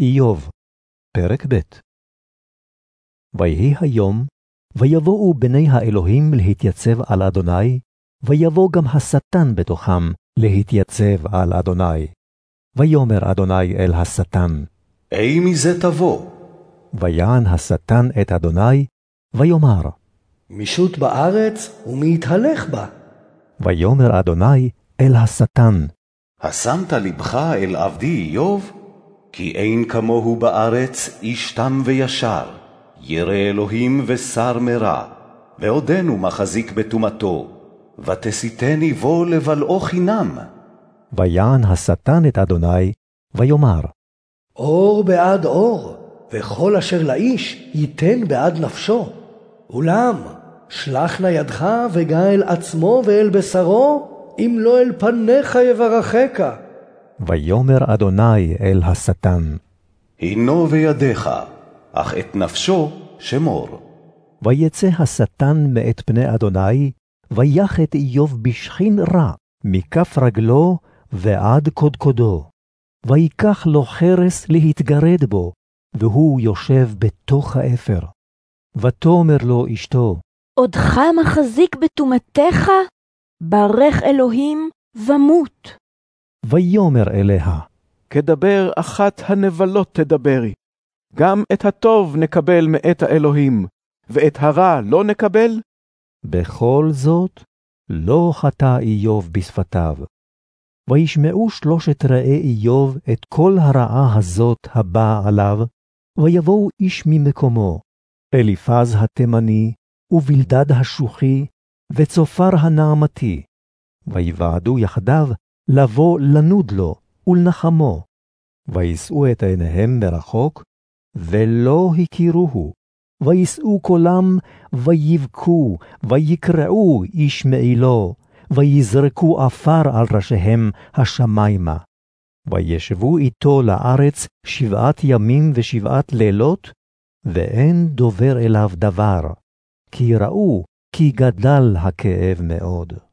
איוב, פרק ב' ויהי היום, ויבואו בני האלוהים להתייצב על אדוני, ויבוא גם השטן בתוכם להתייצב על אדוני. ויאמר אדוני אל השטן, אי מזה תבוא? ויען השטן את אדוני, ויאמר, משוט בארץ ומהתהלך בה. ויאמר אדוני אל השטן, השמת לבך אל עבדי איוב? כי אין כמוהו בארץ איש תם וישר, ירא אלוהים ושר מרע, ועודנו מחזיק בטומאתו, ותסיתני בו לבלעו חינם. ויען השטן את אדוני, ויאמר, אור בעד אור, וכל אשר לאיש ייתן בעד נפשו. אולם, שלח נא ידך וגע אל עצמו ואל בשרו, אם לא אל פניך יברכך. ויאמר אדוני אל השטן, הינו בידיך, אך את נפשו שמור. ויצא השטן מאת פני אדוני, ויח את איוב בשכין רע, מכף רגלו ועד קודקודו. ויקח לו חרס להתגרד בו, והוא יושב בתוך האפר. ותאמר לו אשתו, עודך מחזיק בטומאתך? ברך אלוהים ומות. ויאמר אליה, כדבר אחת הנבלות תדברי. גם את הטוב נקבל מאת האלוהים, ואת הרע לא נקבל? בכל זאת לא חטא איוב בשפתיו. וישמעו שלושת רעי איוב את כל הרעה הזאת הבאה עליו, ויבואו איש ממקומו, אליפז התימני, ובלדד השוחי, וצופר הנעמתי, ויוועדו יחדיו לבוא לנוד לו ולנחמו. וישאו את עיניהם מרחוק, ולא הכירוהו. וישאו קולם, ויבכו, ויקרעו איש מעילו, ויזרקו עפר על ראשיהם השמימה. וישבו איתו לארץ שבעת ימים ושבעת לילות, ואין דובר אליו דבר, כי ראו כי גדל הכאב מאוד.